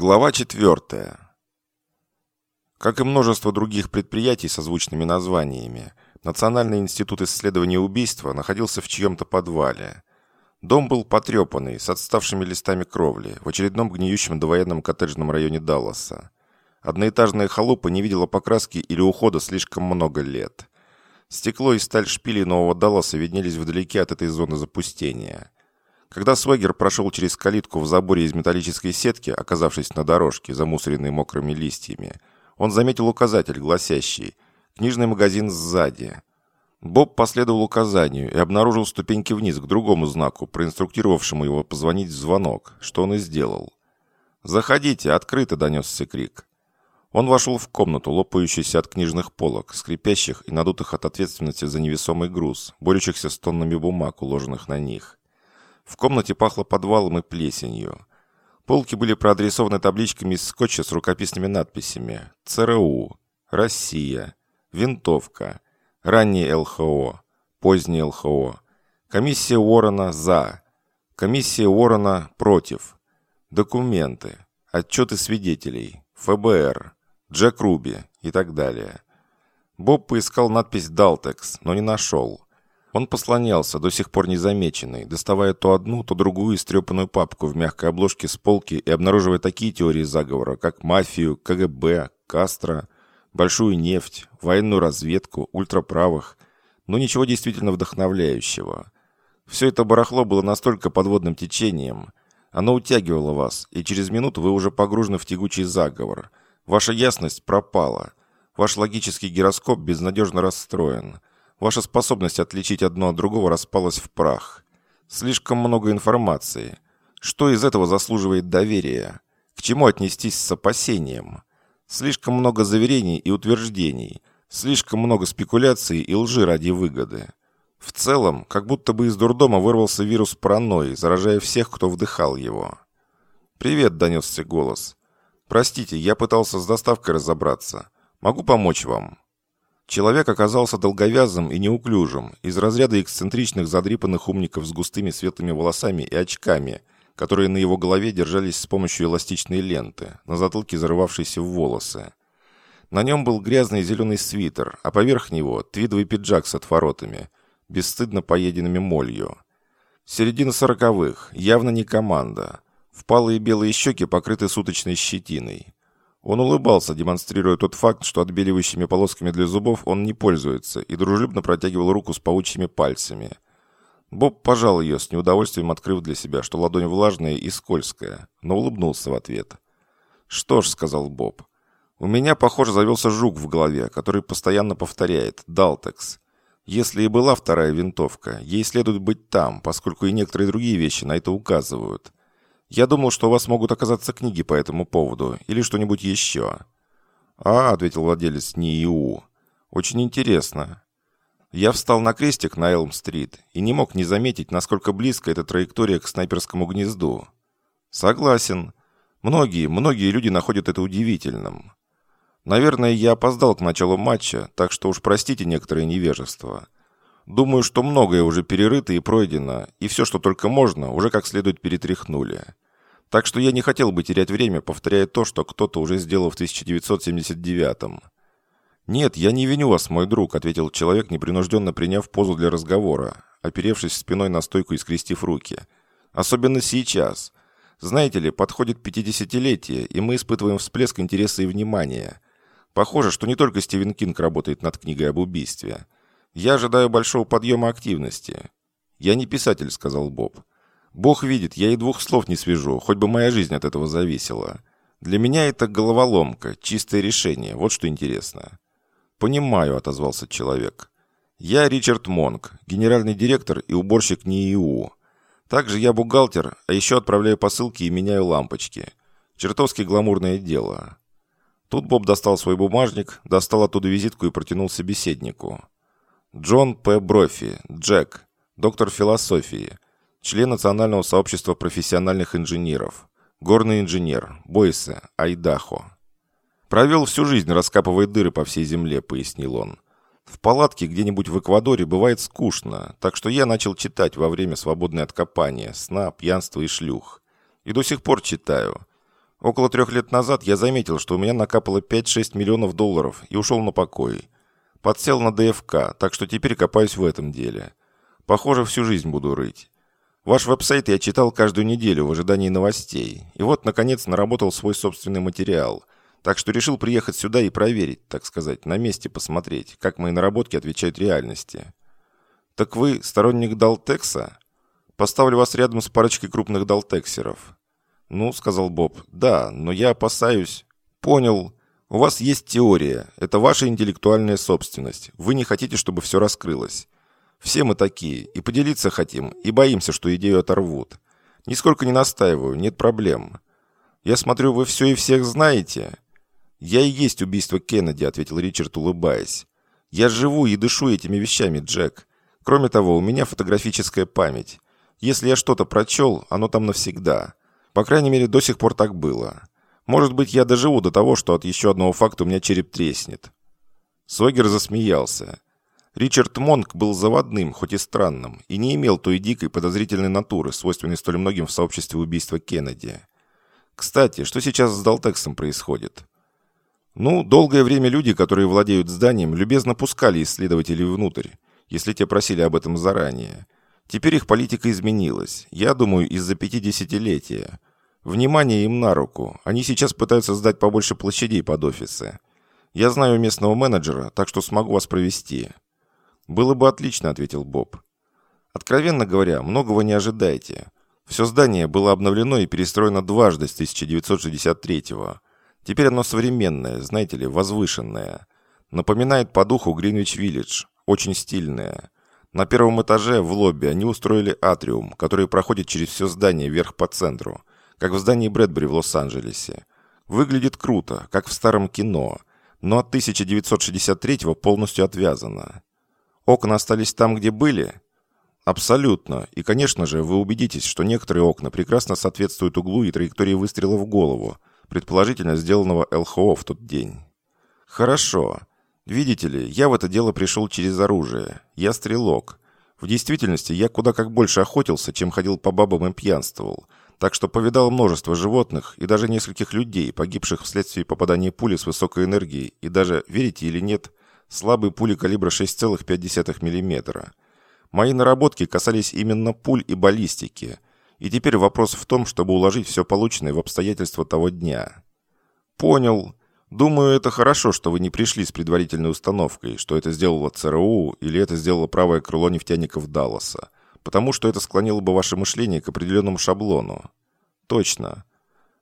Глава 4. Как и множество других предприятий со звучными названиями, Национальный институт исследования убийства находился в чьем-то подвале. Дом был потрепанный, с отставшими листами кровли, в очередном гниющем довоенном коттеджном районе Далласа. Одноэтажная халупа не видела покраски или ухода слишком много лет. Стекло и сталь шпилей Нового Далласа виднелись вдалеке от этой зоны запустения. Когда Свегер прошел через калитку в заборе из металлической сетки, оказавшись на дорожке, замусоренной мокрыми листьями, он заметил указатель, гласящий «Книжный магазин сзади». Боб последовал указанию и обнаружил ступеньки вниз к другому знаку, проинструктировавшему его позвонить в звонок, что он и сделал. «Заходите, открыто!» – донесся крик. Он вошел в комнату, лопающуюся от книжных полок, скрипящих и надутых от ответственности за невесомый груз, борющихся с тоннами бумаг, уложенных на них. В комнате пахло подвалом и плесенью. Полки были проадресованы табличками из скотча с рукописными надписями «ЦРУ», «Россия», «Винтовка», «Ранний ЛХО», «Поздний ЛХО», «Комиссия Уоррена за», «Комиссия Уоррена против», «Документы», «Отчеты свидетелей», «ФБР», «Джек Руби» и так далее. Боб поискал надпись «Далтекс», но не нашел. Он послонялся, до сих пор незамеченный, доставая то одну, то другую истрепанную папку в мягкой обложке с полки и обнаруживая такие теории заговора, как мафию, КГБ, Кастро, большую нефть, военную разведку, ультраправых, но ничего действительно вдохновляющего. Все это барахло было настолько подводным течением. Оно утягивало вас, и через минуту вы уже погружены в тягучий заговор. Ваша ясность пропала. Ваш логический гироскоп безнадежно расстроен. Ваша способность отличить одно от другого распалась в прах. Слишком много информации. Что из этого заслуживает доверия? К чему отнестись с опасением? Слишком много заверений и утверждений. Слишком много спекуляций и лжи ради выгоды. В целом, как будто бы из дурдома вырвался вирус паранойи, заражая всех, кто вдыхал его. «Привет», — донесся голос. «Простите, я пытался с доставкой разобраться. Могу помочь вам?» Человек оказался долговязым и неуклюжим, из разряда эксцентричных задрипанных умников с густыми светлыми волосами и очками, которые на его голове держались с помощью эластичной ленты, на затылке зарывавшейся в волосы. На нем был грязный зеленый свитер, а поверх него твидовый пиджак с отворотами, бесстыдно поеденными молью. Середина сороковых, явно не команда. Впалые белые щеки покрыты суточной щетиной. Он улыбался, демонстрируя тот факт, что отбеливающими полосками для зубов он не пользуется, и дружелюбно протягивал руку с паучьими пальцами. Боб пожал ее, с неудовольствием открыв для себя, что ладонь влажная и скользкая, но улыбнулся в ответ. «Что ж», — сказал Боб, — «у меня, похоже, завелся жук в голове, который постоянно повторяет «Далтекс». Если и была вторая винтовка, ей следует быть там, поскольку и некоторые другие вещи на это указывают. Я думал, что у вас могут оказаться книги по этому поводу или что-нибудь еще». «А», — ответил владелец НИИУ, — «очень интересно». Я встал на крестик на Элм-стрит и не мог не заметить, насколько близко эта траектория к снайперскому гнезду. Согласен. Многие, многие люди находят это удивительным. Наверное, я опоздал к началу матча, так что уж простите некоторое невежество. Думаю, что многое уже перерыто и пройдено, и все, что только можно, уже как следует перетряхнули. Так что я не хотел бы терять время, повторяя то, что кто-то уже сделал в 1979-м. «Нет, я не виню вас, мой друг», — ответил человек, непринужденно приняв позу для разговора, оперевшись спиной на стойку и скрестив руки. «Особенно сейчас. Знаете ли, подходит пятидесятилетие, и мы испытываем всплеск интереса и внимания. Похоже, что не только Стивен Кинг работает над книгой об убийстве». Я ожидаю большого подъема активности». «Я не писатель», — сказал Боб. «Бог видит, я и двух слов не свяжу, хоть бы моя жизнь от этого зависела. Для меня это головоломка, чистое решение, вот что интересно». «Понимаю», — отозвался человек. «Я Ричард Монк, генеральный директор и уборщик НИИУ. Также я бухгалтер, а еще отправляю посылки и меняю лампочки. Чертовски гламурное дело». Тут Боб достал свой бумажник, достал оттуда визитку и протянул собеседнику. Джон П. Брофи, Джек, доктор философии, член Национального сообщества профессиональных инженеров, горный инженер, Бойсе, Айдахо. Провел всю жизнь, раскапывая дыры по всей земле, пояснил он. В палатке где-нибудь в Эквадоре бывает скучно, так что я начал читать во время свободной от копания, сна, пьянства и шлюх. И до сих пор читаю. Около трех лет назад я заметил, что у меня накапало 5-6 миллионов долларов и ушел на покой. Подсел на ДФК, так что теперь копаюсь в этом деле. Похоже, всю жизнь буду рыть. Ваш веб-сайт я читал каждую неделю в ожидании новостей. И вот, наконец, наработал свой собственный материал. Так что решил приехать сюда и проверить, так сказать, на месте посмотреть, как мои наработки отвечают реальности. Так вы сторонник Далтекса? Поставлю вас рядом с парочкой крупных Далтексеров. «Ну», — сказал Боб, — «да, но я опасаюсь». «Понял. У вас есть теория. Это ваша интеллектуальная собственность. Вы не хотите, чтобы все раскрылось. Все мы такие. И поделиться хотим, и боимся, что идею оторвут. Нисколько не настаиваю, нет проблем. Я смотрю, вы все и всех знаете». «Я и есть убийство Кеннеди», — ответил Ричард, улыбаясь. «Я живу и дышу этими вещами, Джек. Кроме того, у меня фотографическая память. Если я что-то прочел, оно там навсегда. По крайней мере, до сих пор так было. Может быть, я доживу до того, что от еще одного факта у меня череп треснет». Согер засмеялся. Ричард Монк был заводным, хоть и странным, и не имел той дикой подозрительной натуры, свойственной столь многим в сообществе убийства Кеннеди. Кстати, что сейчас с Далтексом происходит? Ну, долгое время люди, которые владеют зданием, любезно пускали исследователей внутрь, если те просили об этом заранее. Теперь их политика изменилась, я думаю, из-за пятидесятилетия. Внимание им на руку. Они сейчас пытаются сдать побольше площадей под офисы. Я знаю местного менеджера, так что смогу вас провести. Было бы отлично, ответил Боб. Откровенно говоря, многого не ожидайте. Все здание было обновлено и перестроено дважды с 1963-го. Теперь оно современное, знаете ли, возвышенное. Напоминает по духу Гринвич-Виллидж. Очень стильное. На первом этаже, в лобби, они устроили атриум, который проходит через все здание вверх по центру как в здании Брэдбери в Лос-Анджелесе. Выглядит круто, как в старом кино, но от 1963-го полностью отвязано. Окна остались там, где были? Абсолютно. И, конечно же, вы убедитесь, что некоторые окна прекрасно соответствуют углу и траектории выстрела в голову, предположительно сделанного ЛХО в тот день. Хорошо. Видите ли, я в это дело пришел через оружие. Я стрелок. В действительности, я куда как больше охотился, чем ходил по бабам и пьянствовал так что повидал множество животных и даже нескольких людей, погибших вследствие попадания пули с высокой энергией и даже, верите или нет, слабой пули калибра 6,5 мм. Мои наработки касались именно пуль и баллистики, и теперь вопрос в том, чтобы уложить все полученное в обстоятельства того дня. Понял. Думаю, это хорошо, что вы не пришли с предварительной установкой, что это сделало ЦРУ или это сделало правое крыло нефтяников Далласа потому что это склонило бы ваше мышление к определенному шаблону. Точно.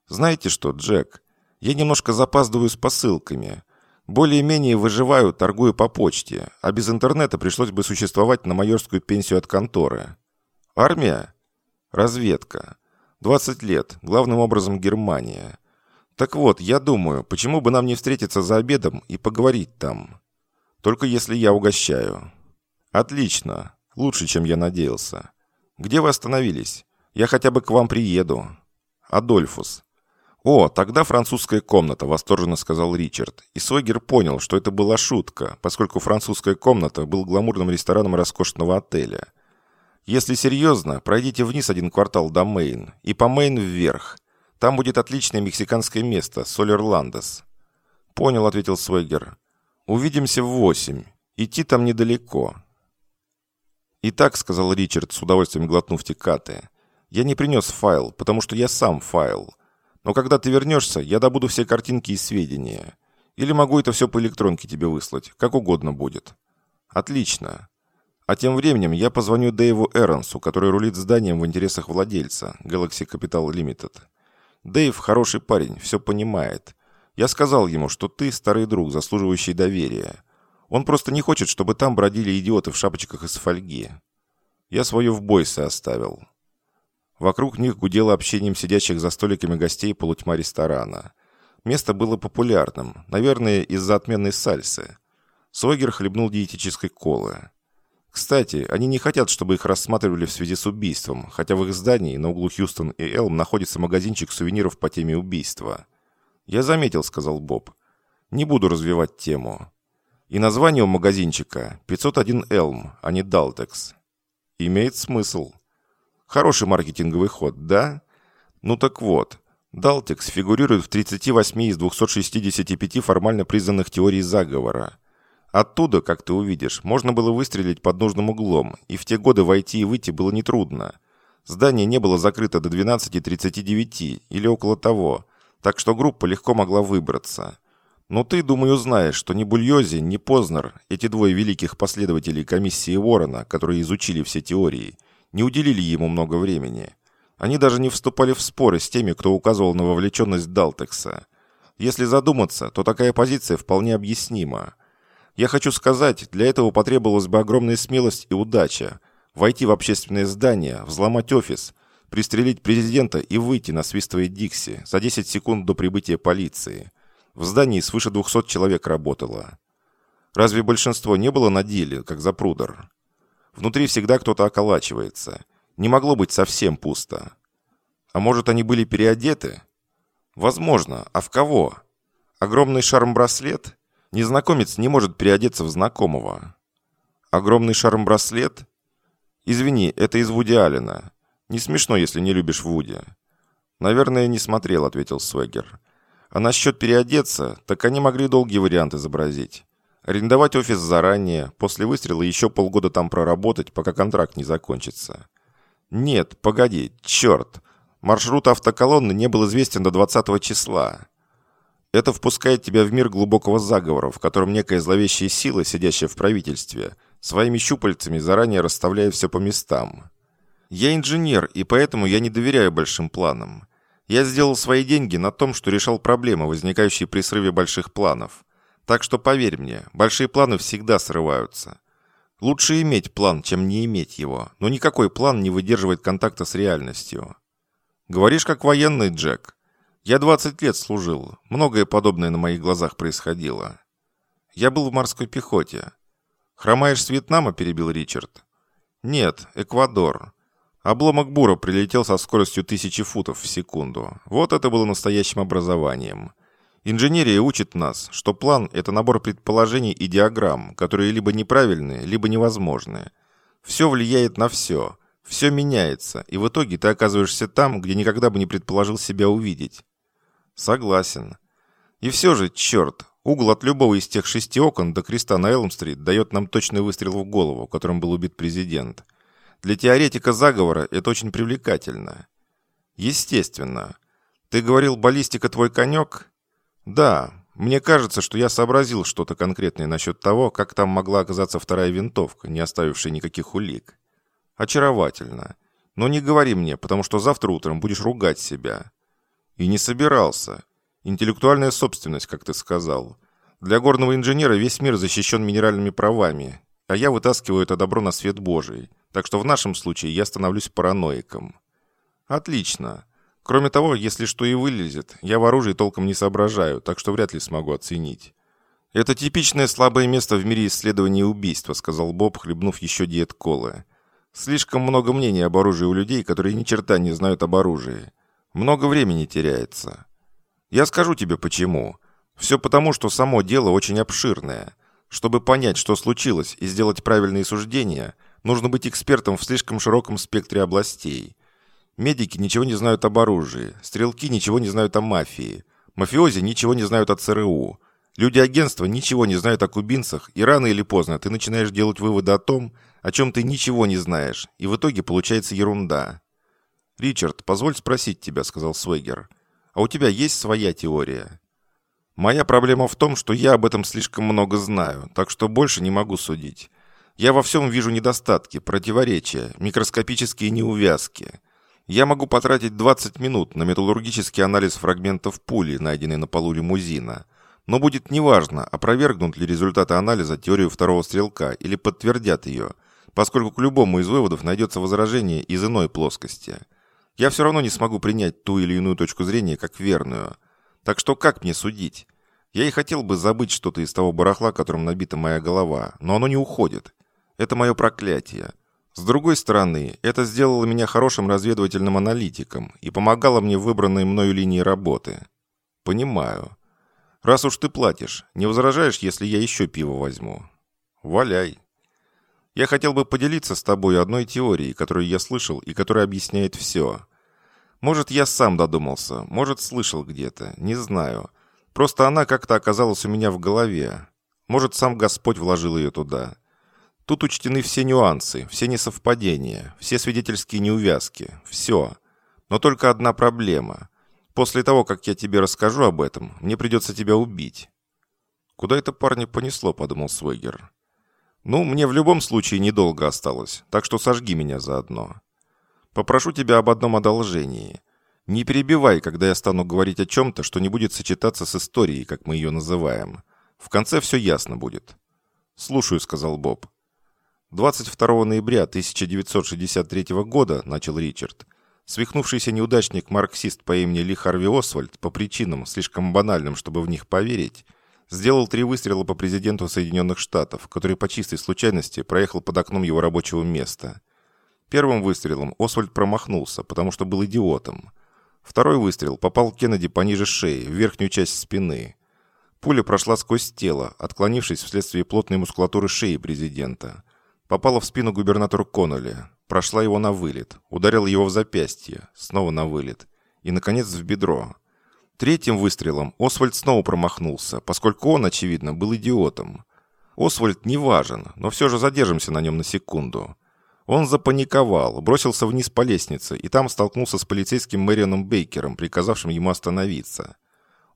Знаете что, Джек, я немножко запаздываю с посылками. Более-менее выживаю, торгую по почте, а без интернета пришлось бы существовать на майорскую пенсию от конторы. Армия? Разведка. 20 лет, главным образом Германия. Так вот, я думаю, почему бы нам не встретиться за обедом и поговорить там? Только если я угощаю. Отлично. Лучше, чем я надеялся. Где вы остановились? Я хотя бы к вам приеду. Адольфус. «О, тогда французская комната», — восторженно сказал Ричард. И Сойгер понял, что это была шутка, поскольку французская комната был гламурным рестораном роскошного отеля. «Если серьезно, пройдите вниз один квартал до Мейн, и по Мейн вверх. Там будет отличное мексиканское место, Солерландес». «Понял», — ответил Сойгер. «Увидимся в восемь. Идти там недалеко. «Итак», — сказал Ричард, с удовольствием глотнув текаты, — «я не принес файл, потому что я сам файл. Но когда ты вернешься, я добуду все картинки и сведения. Или могу это все по электронке тебе выслать, как угодно будет». «Отлично. А тем временем я позвоню Дэйву Эронсу, который рулит зданием в интересах владельца, Galaxy Capital Limited. Дэйв хороший парень, все понимает. Я сказал ему, что ты старый друг, заслуживающий доверия. Он просто не хочет, чтобы там бродили идиоты в шапочках из фольги. Я свою в бойсе оставил. Вокруг них гудело общением сидящих за столиками гостей полутьма ресторана. Место было популярным, наверное, из-за отменной сальсы. Сойгер хлебнул диетической колы. Кстати, они не хотят, чтобы их рассматривали в связи с убийством, хотя в их здании на углу Хьюстон и Элм находится магазинчик сувениров по теме убийства. «Я заметил», — сказал Боб. «Не буду развивать тему. И название у магазинчика 501 Elm, а не Daltex. Имеет смысл. Хороший маркетинговый ход, да? Ну так вот, Далтекс фигурирует в 38 из 265 формально признанных теорий заговора. Оттуда, как ты увидишь, можно было выстрелить под нужным углом, и в те годы войти и выйти было нетрудно. Здание не было закрыто до 12.39 или около того, так что группа легко могла выбраться. Но ты, думаю, знаешь, что ни Бульози, ни Познер, эти двое великих последователей комиссии Ворона, которые изучили все теории, не уделили ему много времени. Они даже не вступали в споры с теми, кто указывал на вовлеченность Далтекса. Если задуматься, то такая позиция вполне объяснима. Я хочу сказать, для этого потребовалась бы огромная смелость и удача, войти в общественное здание, взломать офис, пристрелить президента и выйти, насвистывая Дикси, за 10 секунд до прибытия полиции. В здании свыше 200 человек работало. Разве большинство не было на деле, как за Прудер? Внутри всегда кто-то околачивается. Не могло быть совсем пусто. А может, они были переодеты? Возможно. А в кого? Огромный шарм-браслет? Незнакомец не может переодеться в знакомого. Огромный шарм-браслет? Извини, это из Вуди Аллена. Не смешно, если не любишь Вуди. Наверное, не смотрел, ответил Свегер. А насчет переодеться, так они могли долгий вариант изобразить. Арендовать офис заранее, после выстрела еще полгода там проработать, пока контракт не закончится. Нет, погоди, черт. Маршрут автоколонны не был известен до 20 числа. Это впускает тебя в мир глубокого заговора, в котором некая зловещая сила, сидящая в правительстве, своими щупальцами заранее расставляет все по местам. Я инженер, и поэтому я не доверяю большим планам. Я сделал свои деньги на том, что решал проблемы, возникающие при срыве больших планов. Так что поверь мне, большие планы всегда срываются. Лучше иметь план, чем не иметь его, но никакой план не выдерживает контакта с реальностью. Говоришь как военный, Джек. Я 20 лет служил, многое подобное на моих глазах происходило. Я был в морской пехоте. Хромаешь с Вьетнама, перебил Ричард. Нет, Эквадор. Обломок бура прилетел со скоростью тысячи футов в секунду. Вот это было настоящим образованием. Инженерия учит нас, что план – это набор предположений и диаграмм, которые либо неправильные, либо невозможные. Все влияет на все, все меняется, и в итоге ты оказываешься там, где никогда бы не предположил себя увидеть. Согласен. И все же, черт, угол от любого из тех шести окон до креста на Элм-стрит дает нам точный выстрел в голову, которым был убит президент – для теоретика заговора это очень привлекательно. Естественно. Ты говорил, баллистика твой конек? Да. Мне кажется, что я сообразил что-то конкретное насчет того, как там могла оказаться вторая винтовка, не оставившая никаких улик. Очаровательно. Но не говори мне, потому что завтра утром будешь ругать себя. И не собирался. Интеллектуальная собственность, как ты сказал. Для горного инженера весь мир защищен минеральными правами, а я вытаскиваю это добро на свет Божий. Так что в нашем случае я становлюсь параноиком. Отлично. Кроме того, если что и вылезет, я в оружии толком не соображаю, так что вряд ли смогу оценить. «Это типичное слабое место в мире исследования убийства», сказал Боб, хлебнув еще диет колы. «Слишком много мнений об оружии у людей, которые ни черта не знают об оружии. Много времени теряется. Я скажу тебе почему. Все потому, что само дело очень обширное. Чтобы понять, что случилось, и сделать правильные суждения, нужно быть экспертом в слишком широком спектре областей. Медики ничего не знают об оружии, стрелки ничего не знают о мафии, мафиози ничего не знают о ЦРУ, люди агентства ничего не знают о кубинцах, и рано или поздно ты начинаешь делать выводы о том, о чем ты ничего не знаешь, и в итоге получается ерунда. «Ричард, позволь спросить тебя», — сказал Свегер. «А у тебя есть своя теория?» Моя проблема в том, что я об этом слишком много знаю, так что больше не могу судить. Я во всем вижу недостатки, противоречия, микроскопические неувязки. Я могу потратить 20 минут на металлургический анализ фрагментов пули, найденной на полу лимузина. Но будет неважно, опровергнут ли результаты анализа теорию второго стрелка или подтвердят ее, поскольку к любому из выводов найдется возражение из иной плоскости. Я все равно не смогу принять ту или иную точку зрения как верную – так что как мне судить? Я и хотел бы забыть что-то из того барахла, которым набита моя голова, но оно не уходит. Это мое проклятие. С другой стороны, это сделало меня хорошим разведывательным аналитиком и помогало мне в выбранной мною линии работы. Понимаю. Раз уж ты платишь, не возражаешь, если я еще пиво возьму? Валяй. Я хотел бы поделиться с тобой одной теорией, которую я слышал и которая объясняет все. Может, я сам додумался, может, слышал где-то, не знаю. Просто она как-то оказалась у меня в голове. Может, сам Господь вложил ее туда. Тут учтены все нюансы, все несовпадения, все свидетельские неувязки, все. Но только одна проблема. После того, как я тебе расскажу об этом, мне придется тебя убить». «Куда это парня понесло?» – подумал Свегер. «Ну, мне в любом случае недолго осталось, так что сожги меня заодно. Попрошу тебя об одном одолжении. Не перебивай, когда я стану говорить о чем-то, что не будет сочетаться с историей, как мы ее называем. В конце все ясно будет». «Слушаю», — сказал Боб. 22 ноября 1963 года, начал Ричард, свихнувшийся неудачник-марксист по имени Ли Харви Освальд по причинам, слишком банальным, чтобы в них поверить, сделал три выстрела по президенту Соединенных Штатов, который по чистой случайности проехал под окном его рабочего места. Первым выстрелом Освальд промахнулся, потому что был идиотом. Второй выстрел попал Кеннеди пониже шеи, в верхнюю часть спины. Пуля прошла сквозь тело, отклонившись вследствие плотной мускулатуры шеи президента. Попала в спину губернатору Коннелли, прошла его на вылет, ударила его в запястье, снова на вылет и, наконец, в бедро. Третьим выстрелом Освальд снова промахнулся, поскольку он, очевидно, был идиотом. Освальд не важен, но все же задержимся на нем на секунду. Он запаниковал, бросился вниз по лестнице и там столкнулся с полицейским Мэрианом Бейкером, приказавшим ему остановиться.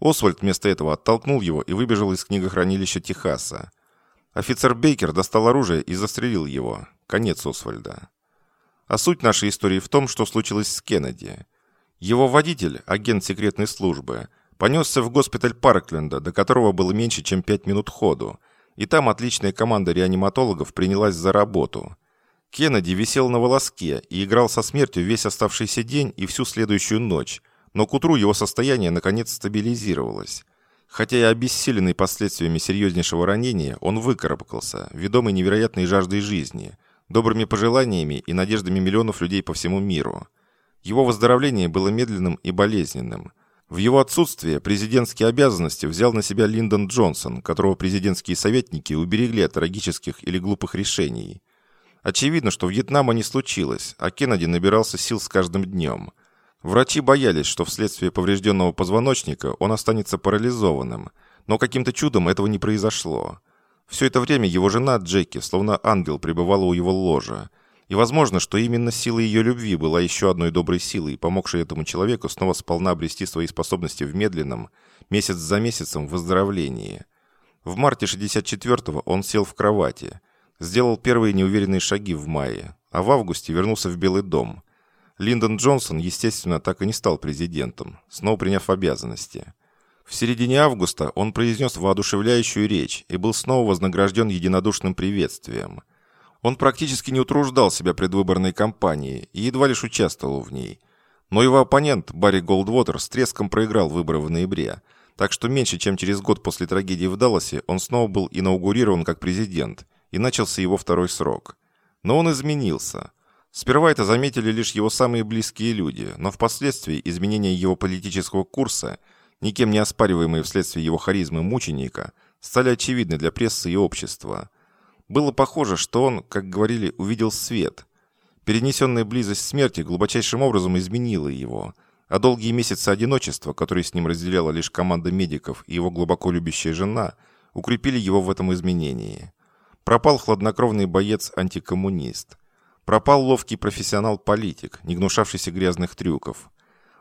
Освальд вместо этого оттолкнул его и выбежал из книгохранилища Техаса. Офицер Бейкер достал оружие и застрелил его. Конец Освальда. А суть нашей истории в том, что случилось с Кеннеди. Его водитель, агент секретной службы, понесся в госпиталь Паркленда, до которого было меньше, чем пять минут ходу, и там отличная команда реаниматологов принялась за работу. Кеннеди висел на волоске и играл со смертью весь оставшийся день и всю следующую ночь, но к утру его состояние наконец стабилизировалось. Хотя и обессиленный последствиями серьезнейшего ранения, он выкарабкался, ведомый невероятной жаждой жизни, добрыми пожеланиями и надеждами миллионов людей по всему миру. Его выздоровление было медленным и болезненным. В его отсутствие президентские обязанности взял на себя Линдон Джонсон, которого президентские советники уберегли от трагических или глупых решений. Очевидно, что Вьетнама не случилось, а Кеннеди набирался сил с каждым днем – Врачи боялись, что вследствие поврежденного позвоночника он останется парализованным, но каким-то чудом этого не произошло. Все это время его жена Джеки, словно ангел, пребывала у его ложа. И возможно, что именно сила ее любви была еще одной доброй силой, помогшей этому человеку снова сполна обрести свои способности в медленном, месяц за месяцем, выздоровлении. В марте 64-го он сел в кровати, сделал первые неуверенные шаги в мае, а в августе вернулся в Белый дом – Линдон Джонсон, естественно, так и не стал президентом, снова приняв обязанности. В середине августа он произнес воодушевляющую речь и был снова вознагражден единодушным приветствием. Он практически не утруждал себя предвыборной кампанией и едва лишь участвовал в ней. Но его оппонент, Барри Голдвотер, с треском проиграл выборы в ноябре, так что меньше чем через год после трагедии в Далласе он снова был инаугурирован как президент, и начался его второй срок. Но он изменился – Сперва это заметили лишь его самые близкие люди, но впоследствии изменения его политического курса, никем не оспариваемые вследствие его харизмы мученика, стали очевидны для прессы и общества. Было похоже, что он, как говорили, увидел свет. Перенесенная близость смерти глубочайшим образом изменила его, а долгие месяцы одиночества, которые с ним разделяла лишь команда медиков и его глубоко любящая жена, укрепили его в этом изменении. Пропал хладнокровный боец-антикоммунист. Пропал ловкий профессионал-политик, не гнушавшийся грязных трюков.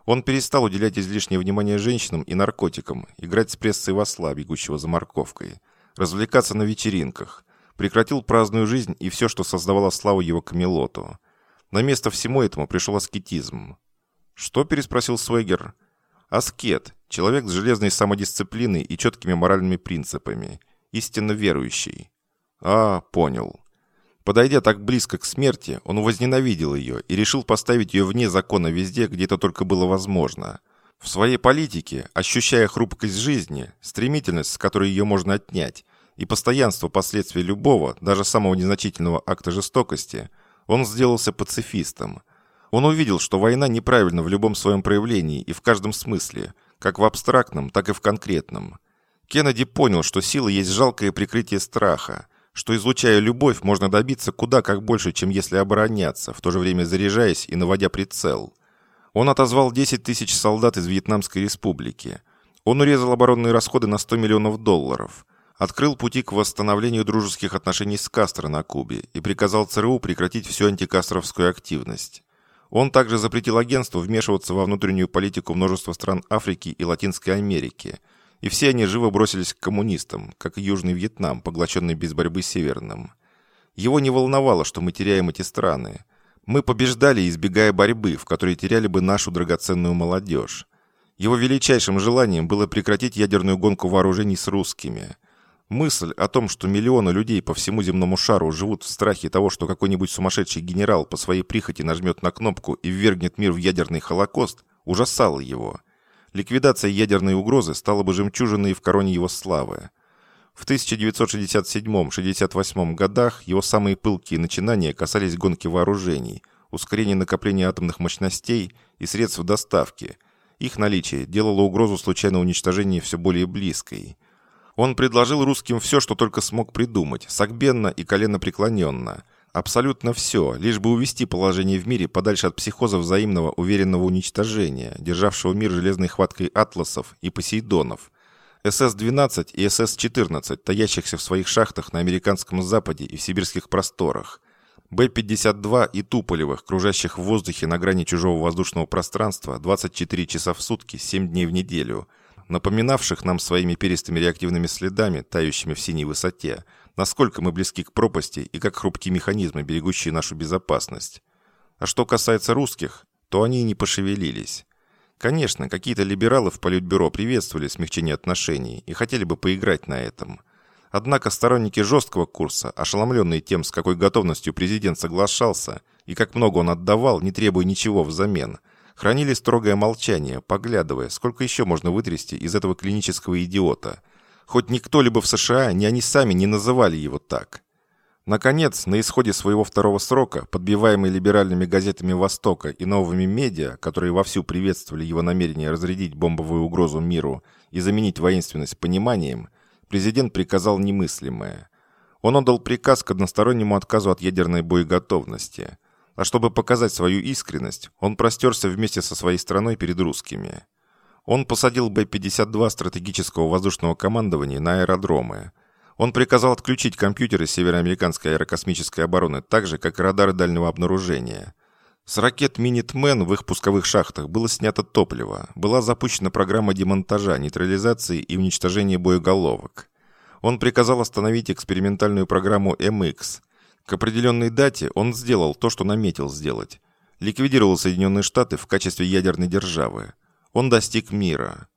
Он перестал уделять излишнее внимание женщинам и наркотикам, играть с прессой в осла, бегущего за морковкой, развлекаться на вечеринках, прекратил праздную жизнь и все, что создавало славу его камелоту. На место всему этому пришел аскетизм. «Что?» – переспросил Свегер. «Аскет. Человек с железной самодисциплиной и четкими моральными принципами. Истинно верующий». «А, понял. Подойдя так близко к смерти, он возненавидел ее и решил поставить ее вне закона везде, где это только было возможно. В своей политике, ощущая хрупкость жизни, стремительность, с которой ее можно отнять, и постоянство последствий любого, даже самого незначительного акта жестокости, он сделался пацифистом. Он увидел, что война неправильна в любом своем проявлении и в каждом смысле, как в абстрактном, так и в конкретном. Кеннеди понял, что сила есть жалкое прикрытие страха – что излучая любовь, можно добиться куда как больше, чем если обороняться, в то же время заряжаясь и наводя прицел. Он отозвал 10 тысяч солдат из Вьетнамской республики. Он урезал оборонные расходы на 100 миллионов долларов. Открыл пути к восстановлению дружеских отношений с Кастро на Кубе и приказал ЦРУ прекратить всю антикастровскую активность. Он также запретил агентству вмешиваться во внутреннюю политику множества стран Африки и Латинской Америки. И все они живо бросились к коммунистам, как и Южный Вьетнам, поглощенный без борьбы Северным. Его не волновало, что мы теряем эти страны. Мы побеждали, избегая борьбы, в которой теряли бы нашу драгоценную молодежь. Его величайшим желанием было прекратить ядерную гонку вооружений с русскими. Мысль о том, что миллионы людей по всему земному шару живут в страхе того, что какой-нибудь сумасшедший генерал по своей прихоти нажмет на кнопку и ввергнет мир в ядерный холокост, ужасала его. Ликвидация ядерной угрозы стала бы жемчужиной в короне его славы. В 1967-68 годах его самые пылкие начинания касались гонки вооружений, ускорения накопления атомных мощностей и средств доставки. Их наличие делало угрозу случайного уничтожения все более близкой. Он предложил русским все, что только смог придумать, согбенно и коленопреклоненно. Абсолютно все, лишь бы увести положение в мире подальше от психоза взаимного уверенного уничтожения, державшего мир железной хваткой атласов и посейдонов – СС-12 и СС-14, таящихся в своих шахтах на американском западе и в сибирских просторах, Б-52 и Туполевых, кружащих в воздухе на грани чужого воздушного пространства 24 часа в сутки, 7 дней в неделю, напоминавших нам своими перистыми реактивными следами, тающими в синей высоте, насколько мы близки к пропасти и как хрупкие механизмы, берегущие нашу безопасность. А что касается русских, то они не пошевелились. Конечно, какие-то либералы в Политбюро приветствовали смягчение отношений и хотели бы поиграть на этом. Однако сторонники жесткого курса, ошеломленные тем, с какой готовностью президент соглашался и как много он отдавал, не требуя ничего взамен, хранили строгое молчание, поглядывая, сколько еще можно вытрясти из этого клинического идиота. Хоть никто либо в США, ни они сами не называли его так. Наконец, на исходе своего второго срока, подбиваемый либеральными газетами Востока и новыми медиа, которые вовсю приветствовали его намерение разрядить бомбовую угрозу миру и заменить воинственность пониманием, президент приказал немыслимое. Он отдал приказ к одностороннему отказу от ядерной боеготовности. А чтобы показать свою искренность, он простерся вместе со своей страной перед русскими. Он посадил Б-52 стратегического воздушного командования на аэродромы, он приказал отключить компьютеры североамериканской аэрокосмической обороны, так же, как и радары дальнего обнаружения. С ракет «Минитмен» в их пусковых шахтах было снято топливо, была запущена программа демонтажа, нейтрализации и уничтожения боеголовок. Он приказал остановить экспериментальную программу MX. К определенной дате он сделал то, что наметил сделать. Ликвидировал Соединенные Штаты в качестве ядерной державы. Он достиг мира.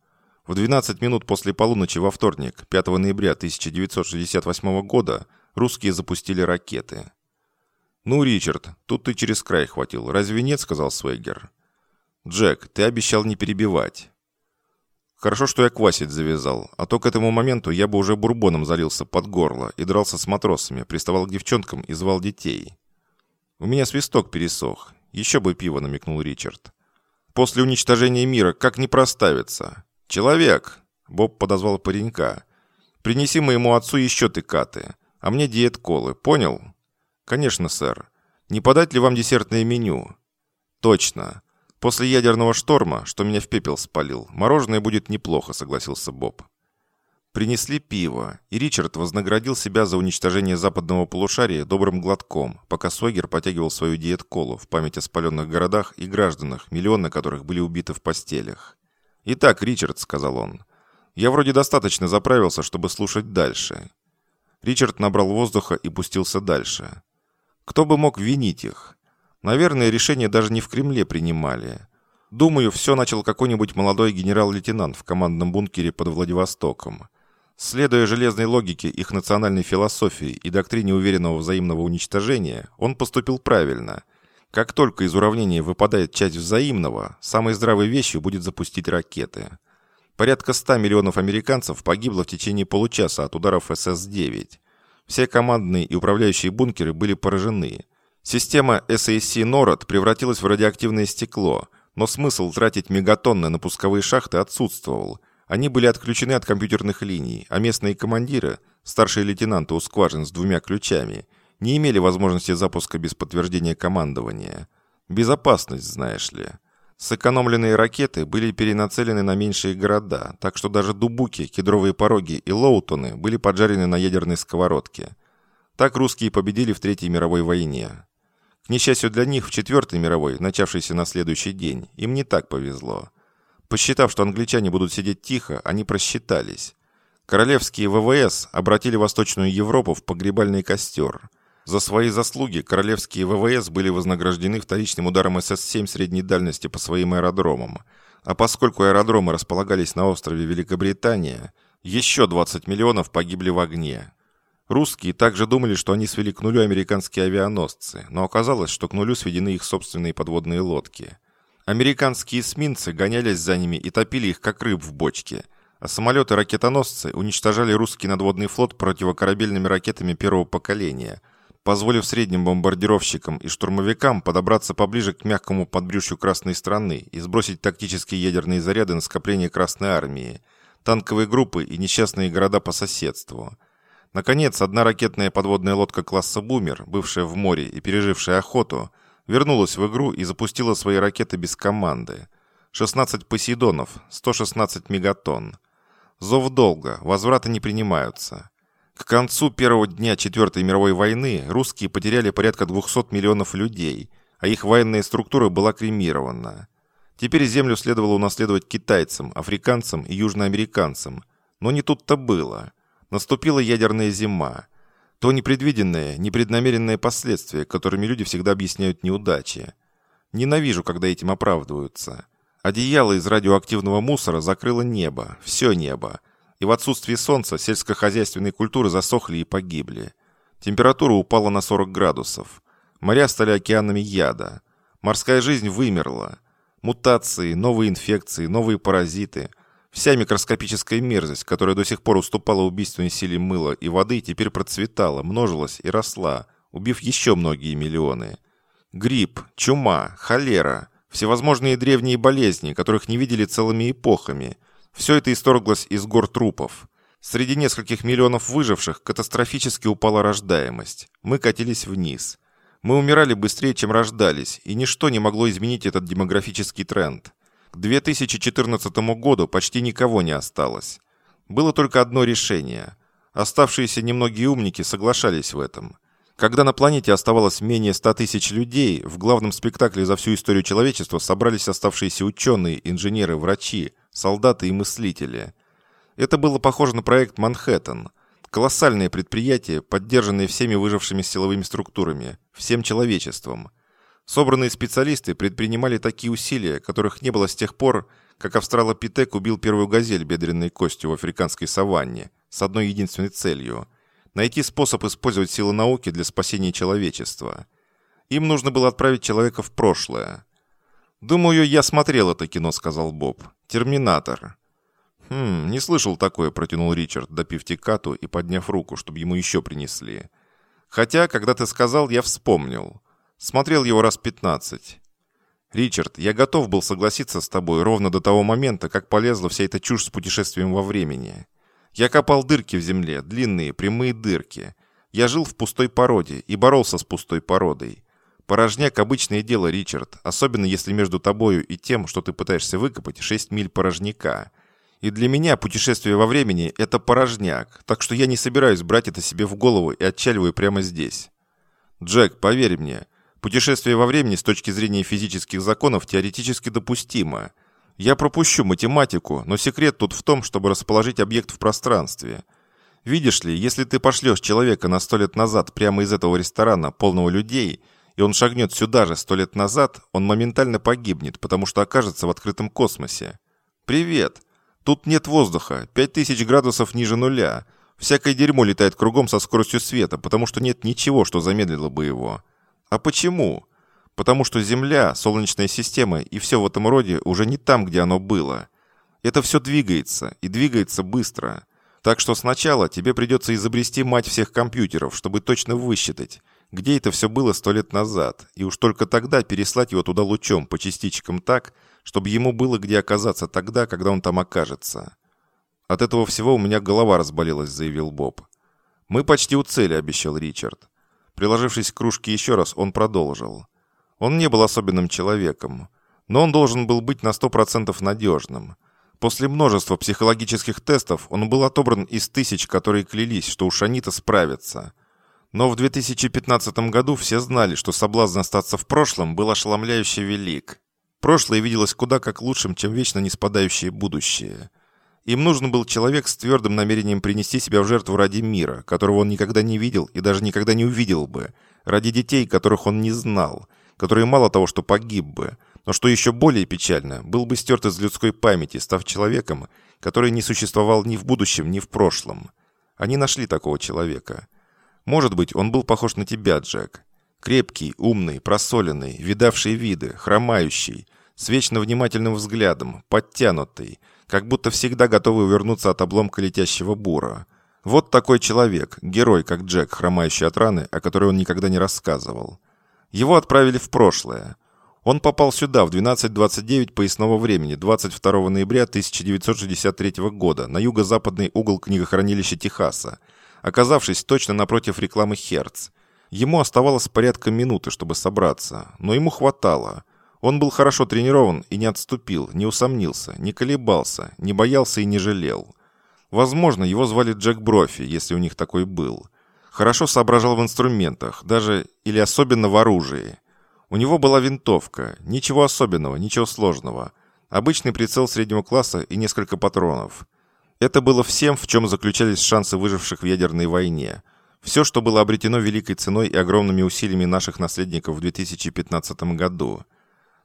В 12 минут после полуночи во вторник, 5 ноября 1968 года, русские запустили ракеты. «Ну, Ричард, тут ты через край хватил. Разве нет?» — сказал Свегер. «Джек, ты обещал не перебивать». «Хорошо, что я квасить завязал, а то к этому моменту я бы уже бурбоном залился под горло и дрался с матросами, приставал к девчонкам и звал детей». «У меня свисток пересох. Еще бы пиво», — намекнул Ричард. «После уничтожения мира как не проставиться?» «Человек!» — Боб подозвал паренька. «Принеси моему отцу еще тыкаты, а мне диет-колы, понял?» «Конечно, сэр. Не подать ли вам десертное меню?» «Точно. После ядерного шторма, что меня в пепел спалил, мороженое будет неплохо», — согласился Боб. Принесли пиво, и Ричард вознаградил себя за уничтожение западного полушария добрым глотком, пока Сойгер потягивал свою диет-колу в память о спаленных городах и гражданах, миллионы которых были убиты в постелях. «Итак, Ричард», — сказал он, — «я вроде достаточно заправился, чтобы слушать дальше». Ричард набрал воздуха и пустился дальше. Кто бы мог винить их? Наверное, решение даже не в Кремле принимали. Думаю, все начал какой-нибудь молодой генерал-лейтенант в командном бункере под Владивостоком. Следуя железной логике их национальной философии и доктрине уверенного взаимного уничтожения, он поступил правильно – как только из уравнения выпадает часть взаимного, самой здравой вещью будет запустить ракеты. Порядка 100 миллионов американцев погибло в течение получаса от ударов СС-9. Все командные и управляющие бункеры были поражены. Система SAC NORAD превратилась в радиоактивное стекло, но смысл тратить мегатонны на пусковые шахты отсутствовал. Они были отключены от компьютерных линий, а местные командиры, старшие лейтенанты у скважин с двумя ключами – не имели возможности запуска без подтверждения командования. Безопасность, знаешь ли. Сэкономленные ракеты были перенацелены на меньшие города, так что даже Дубуки, Кедровые пороги и Лоутоны были поджарены на ядерной сковородке. Так русские победили в Третьей мировой войне. К несчастью для них, в Четвертой мировой, начавшейся на следующий день, им не так повезло. Посчитав, что англичане будут сидеть тихо, они просчитались. Королевские ВВС обратили Восточную Европу в погребальный костер – за свои заслуги королевские ВВС были вознаграждены вторичным ударом СС-7 средней дальности по своим аэродромам. А поскольку аэродромы располагались на острове Великобритания, еще 20 миллионов погибли в огне. Русские также думали, что они свели к нулю американские авианосцы, но оказалось, что к нулю сведены их собственные подводные лодки. Американские эсминцы гонялись за ними и топили их, как рыб в бочке, а самолеты-ракетоносцы уничтожали русский надводный флот противокорабельными ракетами первого поколения – позволив средним бомбардировщикам и штурмовикам подобраться поближе к мягкому подбрюшью Красной страны и сбросить тактические ядерные заряды на скопление Красной армии, танковые группы и несчастные города по соседству. Наконец, одна ракетная подводная лодка класса «Бумер», бывшая в море и пережившая охоту, вернулась в игру и запустила свои ракеты без команды. 16 «Посейдонов», 116 мегатонн. Зов долго, возврата не принимаются. К концу первого дня Четвертой мировой войны русские потеряли порядка 200 миллионов людей, а их военная структура была кремирована. Теперь землю следовало унаследовать китайцам, африканцам и южноамериканцам. Но не тут-то было. Наступила ядерная зима. То непредвиденное, непреднамеренное последствие, которыми люди всегда объясняют неудачи. Ненавижу, когда этим оправдываются. Одеяло из радиоактивного мусора закрыло небо, все небо, и в отсутствие солнца сельскохозяйственные культуры засохли и погибли. Температура упала на 40 градусов. Моря стали океанами яда. Морская жизнь вымерла. Мутации, новые инфекции, новые паразиты. Вся микроскопическая мерзость, которая до сих пор уступала убийственной силе мыла и воды, теперь процветала, множилась и росла, убив еще многие миллионы. Грипп, чума, холера, всевозможные древние болезни, которых не видели целыми эпохами – все это исторглось из гор трупов. Среди нескольких миллионов выживших катастрофически упала рождаемость. Мы катились вниз. Мы умирали быстрее, чем рождались, и ничто не могло изменить этот демографический тренд. К 2014 году почти никого не осталось. Было только одно решение. Оставшиеся немногие умники соглашались в этом. Когда на планете оставалось менее 100 тысяч людей, в главном спектакле за всю историю человечества собрались оставшиеся ученые, инженеры, врачи, солдаты и мыслители. Это было похоже на проект «Манхэттен». Колоссальное предприятие, поддержанное всеми выжившими силовыми структурами, всем человечеством. Собранные специалисты предпринимали такие усилия, которых не было с тех пор, как австралопитек убил первую газель бедренной костью в африканской саванне с одной единственной целью – найти способ использовать силы науки для спасения человечества. Им нужно было отправить человека в прошлое. «Думаю, я смотрел это кино», — сказал Боб. «Терминатор». «Хм, не слышал такое», — протянул Ричард, допив текату и подняв руку, чтобы ему еще принесли. «Хотя, когда ты сказал, я вспомнил. Смотрел его раз пятнадцать». «Ричард, я готов был согласиться с тобой ровно до того момента, как полезла вся эта чушь с путешествием во времени. Я копал дырки в земле, длинные, прямые дырки. Я жил в пустой породе и боролся с пустой породой. Порожняк – обычное дело, Ричард, особенно если между тобою и тем, что ты пытаешься выкопать, 6 миль порожняка. И для меня путешествие во времени – это порожняк, так что я не собираюсь брать это себе в голову и отчаливаю прямо здесь. Джек, поверь мне, путешествие во времени с точки зрения физических законов теоретически допустимо. Я пропущу математику, но секрет тут в том, чтобы расположить объект в пространстве. Видишь ли, если ты пошлешь человека на сто лет назад прямо из этого ресторана, полного людей – и он шагнет сюда же сто лет назад, он моментально погибнет, потому что окажется в открытом космосе. Привет! Тут нет воздуха, 5000 градусов ниже нуля. Всякое дерьмо летает кругом со скоростью света, потому что нет ничего, что замедлило бы его. А почему? Потому что Земля, Солнечная система и все в этом роде уже не там, где оно было. Это все двигается, и двигается быстро. Так что сначала тебе придется изобрести мать всех компьютеров, чтобы точно высчитать, где это все было сто лет назад, и уж только тогда переслать его туда лучом по частичкам так, чтобы ему было где оказаться тогда, когда он там окажется. От этого всего у меня голова разболелась, заявил Боб. Мы почти у цели, обещал Ричард. Приложившись к кружке еще раз, он продолжил. Он не был особенным человеком. Но он должен был быть на 100% надежным. После множества психологических тестов он был отобран из тысяч, которые клялись, что у Шанита справится. Но в 2015 году все знали, что соблазн остаться в прошлом был ошеломляюще велик. Прошлое виделось куда как лучшим, чем вечно не спадающее будущее. Им нужен был человек с твердым намерением принести себя в жертву ради мира, которого он никогда не видел и даже никогда не увидел бы, ради детей, которых он не знал, которые мало того, что погиб бы, но что еще более печально, был бы стерт из людской памяти, став человеком, который не существовал ни в будущем, ни в прошлом. Они нашли такого человека. Может быть, он был похож на тебя, Джек. Крепкий, умный, просоленный, видавший виды, хромающий, с вечно внимательным взглядом, подтянутый, как будто всегда готовый увернуться от обломка летящего бура. Вот такой человек, герой, как Джек, хромающий от раны, о которой он никогда не рассказывал. Его отправили в прошлое. Он попал сюда в 12.29 поясного времени 22 ноября 1963 года на юго-западный угол книгохранилища Техаса, оказавшись точно напротив рекламы «Херц». Ему оставалось порядка минуты, чтобы собраться, но ему хватало. Он был хорошо тренирован и не отступил, не усомнился, не колебался, не боялся и не жалел. Возможно, его звали Джек Брофи, если у них такой был. Хорошо соображал в инструментах, даже или особенно в оружии. У него была винтовка, ничего особенного, ничего сложного. Обычный прицел среднего класса и несколько патронов. Это было всем, в чем заключались шансы выживших в ядерной войне. Все, что было обретено великой ценой и огромными усилиями наших наследников в 2015 году.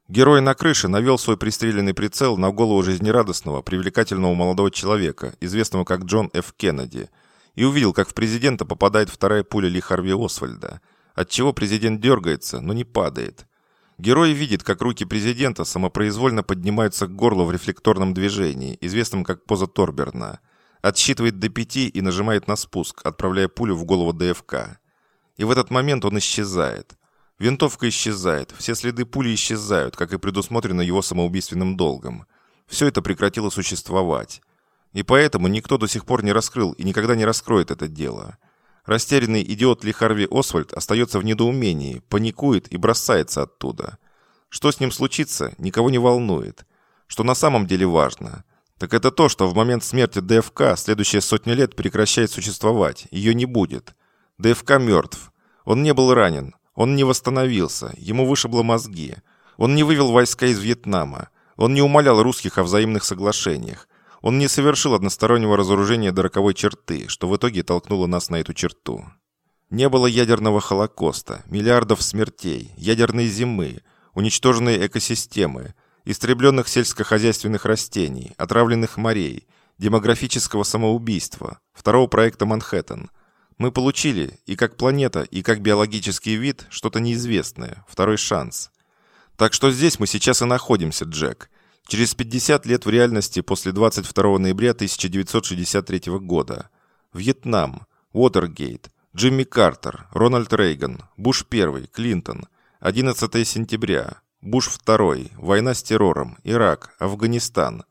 Герой на крыше навел свой пристреленный прицел на голову жизнерадостного, привлекательного молодого человека, известного как Джон Ф. Кеннеди, и увидел, как в президента попадает вторая пуля Ли Харви Освальда, отчего президент дергается, но не падает. Герой видит, как руки президента самопроизвольно поднимаются к горлу в рефлекторном движении, известном как поза Торберна – отсчитывает до пяти и нажимает на спуск, отправляя пулю в голову ДФК. И в этот момент он исчезает. Винтовка исчезает, все следы пули исчезают, как и предусмотрено его самоубийственным долгом. Все это прекратило существовать. И поэтому никто до сих пор не раскрыл и никогда не раскроет это дело. Растерянный идиот Ли Харви Освальд остается в недоумении, паникует и бросается оттуда. Что с ним случится, никого не волнует. Что на самом деле важно – так это то, что в момент смерти ДФК следующие сотни лет прекращает существовать. Ее не будет. ДФК мертв. Он не был ранен. Он не восстановился. Ему вышибло мозги. Он не вывел войска из Вьетнама. Он не умолял русских о взаимных соглашениях. Он не совершил одностороннего разоружения до роковой черты, что в итоге толкнуло нас на эту черту. Не было ядерного холокоста, миллиардов смертей, ядерной зимы, уничтоженной экосистемы – истребленных сельскохозяйственных растений, отравленных морей, демографического самоубийства, второго проекта «Манхэттен». Мы получили и как планета, и как биологический вид что-то неизвестное, второй шанс. Так что здесь мы сейчас и находимся, Джек. Через 50 лет в реальности после 22 ноября 1963 года. Вьетнам, Уотергейт, Джимми Картер, Рональд Рейган, Буш I, Клинтон, 11 сентября, Буш второй, война с террором, Ирак, Афганистан.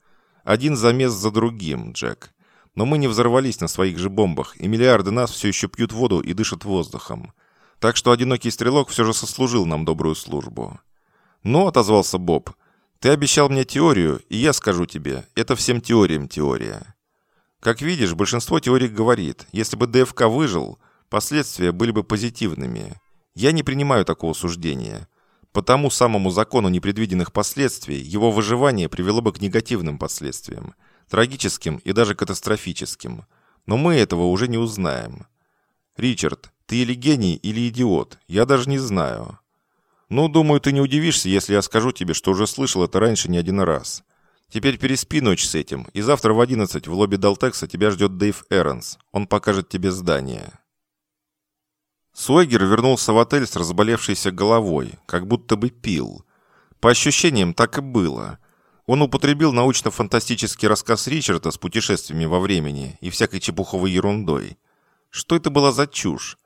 Один замес за другим, Джек. Но мы не взорвались на своих же бомбах, и миллиарды нас все еще пьют воду и дышат воздухом. Так что одинокий стрелок все же сослужил нам добрую службу. «Ну», — отозвался Боб, — «ты обещал мне теорию, и я скажу тебе, это всем теориям теория». Как видишь, большинство теорий говорит, если бы ДФК выжил, последствия были бы позитивными. Я не принимаю такого суждения. По тому самому закону непредвиденных последствий его выживание привело бы к негативным последствиям, трагическим и даже катастрофическим. Но мы этого уже не узнаем. Ричард, ты или гений, или идиот, я даже не знаю. Ну, думаю, ты не удивишься, если я скажу тебе, что уже слышал это раньше не один раз. Теперь переспи ночь с этим, и завтра в 11 в лобби Далтекса тебя ждет Дэйв Эрнс. Он покажет тебе здание. Суэгер вернулся в отель с разболевшейся головой, как будто бы пил. По ощущениям, так и было. Он употребил научно-фантастический рассказ Ричарда с путешествиями во времени и всякой чепуховой ерундой. Что это была за чушь?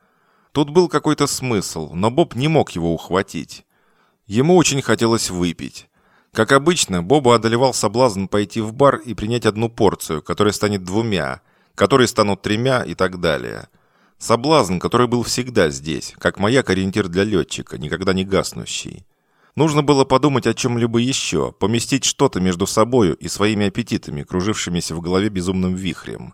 Тут был какой-то смысл, но Боб не мог его ухватить. Ему очень хотелось выпить. Как обычно, Боба одолевал соблазн пойти в бар и принять одну порцию, которая станет двумя, которые станут тремя и так далее – Соблазн, который был всегда здесь, как маяк-ориентир для летчика, никогда не гаснущий. Нужно было подумать о чем-либо еще, поместить что-то между собою и своими аппетитами, кружившимися в голове безумным вихрем.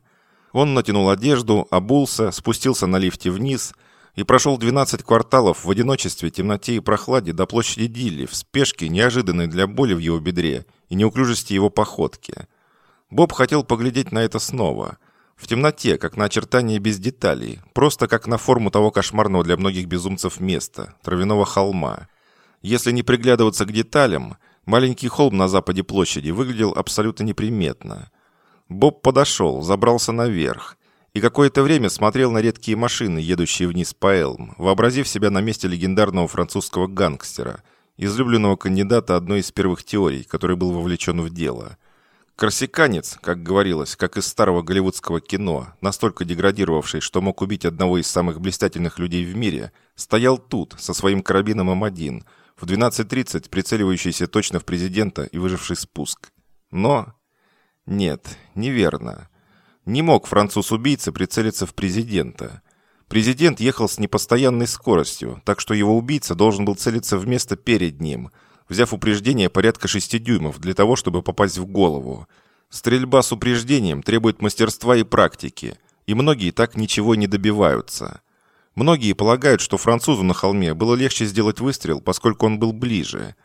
Он натянул одежду, обулся, спустился на лифте вниз и прошел 12 кварталов в одиночестве, темноте и прохладе до площади Дилли, в спешке, неожиданной для боли в его бедре и неуклюжести его походки. Боб хотел поглядеть на это снова. В темноте, как на очертания без деталей, просто как на форму того кошмарного для многих безумцев места, травяного холма. Если не приглядываться к деталям, маленький холм на западе площади выглядел абсолютно неприметно. Боб подошел, забрался наверх и какое-то время смотрел на редкие машины, едущие вниз по Элм, вообразив себя на месте легендарного французского гангстера, излюбленного кандидата одной из первых теорий, который был вовлечен в дело. Корсиканец, как говорилось, как из старого голливудского кино, настолько деградировавший, что мог убить одного из самых блистательных людей в мире, стоял тут, со своим карабином М1, в 12.30 прицеливающийся точно в президента и выживший спуск. Но нет, неверно. Не мог француз-убийца прицелиться в президента. Президент ехал с непостоянной скоростью, так что его убийца должен был целиться в место перед ним, взяв упреждение порядка 6 дюймов для того, чтобы попасть в голову. Стрельба с упреждением требует мастерства и практики, и многие так ничего не добиваются. Многие полагают, что французу на холме было легче сделать выстрел, поскольку он был ближе.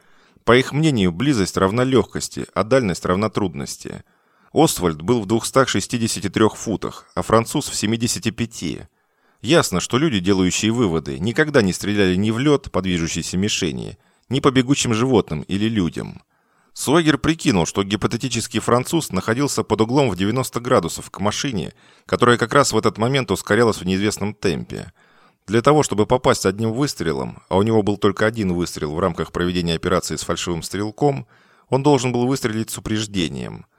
По их мнению, близость равна легкости, а дальность равна трудности – Освальд был в 263 футах, а француз в 75. Ясно, что люди, делающие выводы, никогда не стреляли ни в лед по движущейся мишени, ни по бегущим животным или людям. Суэгер прикинул, что гипотетический француз находился под углом в 90 градусов к машине, которая как раз в этот момент ускорялась в неизвестном темпе. Для того, чтобы попасть одним выстрелом, а у него был только один выстрел в рамках проведения операции с фальшивым стрелком, он должен был выстрелить с упреждением –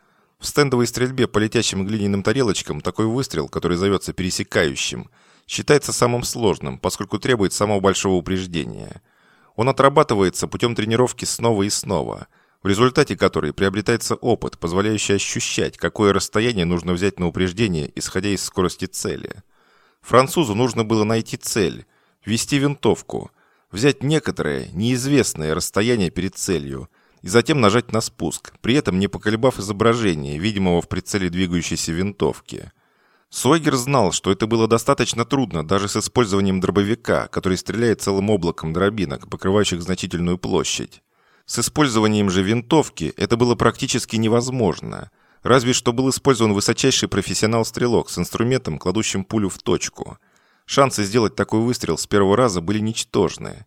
в стендовой стрельбе по летящим глиняным тарелочкам такой выстрел, который зовется пересекающим, считается самым сложным, поскольку требует самого большого упреждения. Он отрабатывается путем тренировки снова и снова, в результате которой приобретается опыт, позволяющий ощущать, какое расстояние нужно взять на упреждение, исходя из скорости цели. Французу нужно было найти цель, ввести винтовку, взять некоторое, неизвестное расстояние перед целью – и затем нажать на спуск, при этом не поколебав изображение, видимого в прицеле двигающейся винтовки. Сойгер знал, что это было достаточно трудно даже с использованием дробовика, который стреляет целым облаком дробинок, покрывающих значительную площадь. С использованием же винтовки это было практически невозможно, разве что был использован высочайший профессионал-стрелок с инструментом, кладущим пулю в точку. Шансы сделать такой выстрел с первого раза были ничтожны.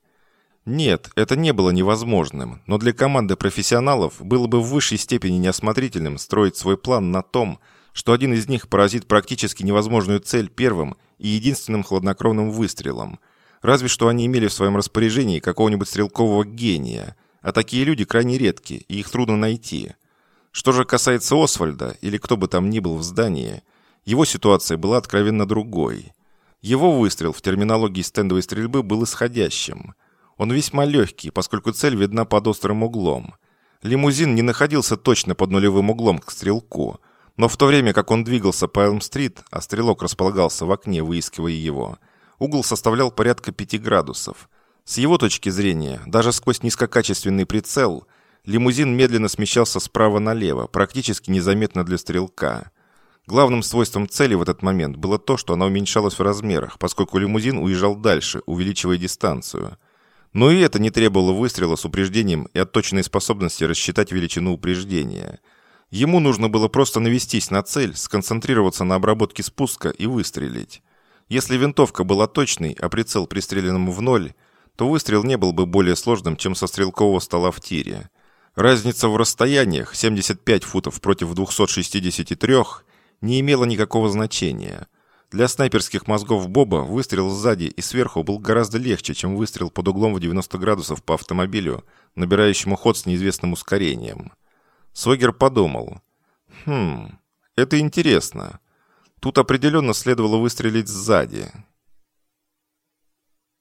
Нет, это не было невозможным, но для команды профессионалов было бы в высшей степени неосмотрительным строить свой план на том, что один из них поразит практически невозможную цель первым и единственным хладнокровным выстрелом. Разве что они имели в своем распоряжении какого-нибудь стрелкового гения, а такие люди крайне редки, и их трудно найти. Что же касается Освальда, или кто бы там ни был в здании, его ситуация была откровенно другой. Его выстрел в терминологии стендовой стрельбы был исходящим – он весьма легкий, поскольку цель видна под острым углом. Лимузин не находился точно под нулевым углом к стрелку, но в то время как он двигался по Элм-стрит, а стрелок располагался в окне, выискивая его, угол составлял порядка 5 градусов. С его точки зрения, даже сквозь низкокачественный прицел, лимузин медленно смещался справа налево, практически незаметно для стрелка. Главным свойством цели в этот момент было то, что она уменьшалась в размерах, поскольку лимузин уезжал дальше, увеличивая дистанцию – но и это не требовало выстрела с упреждением и отточенной способности рассчитать величину упреждения. Ему нужно было просто навестись на цель, сконцентрироваться на обработке спуска и выстрелить. Если винтовка была точной, а прицел пристреленным в ноль, то выстрел не был бы более сложным, чем со стрелкового стола в тире. Разница в расстояниях 75 футов против 263 не имела никакого значения – для снайперских мозгов Боба выстрел сзади и сверху был гораздо легче, чем выстрел под углом в 90 градусов по автомобилю, набирающему ход с неизвестным ускорением. Согер подумал. «Хм, это интересно. Тут определенно следовало выстрелить сзади.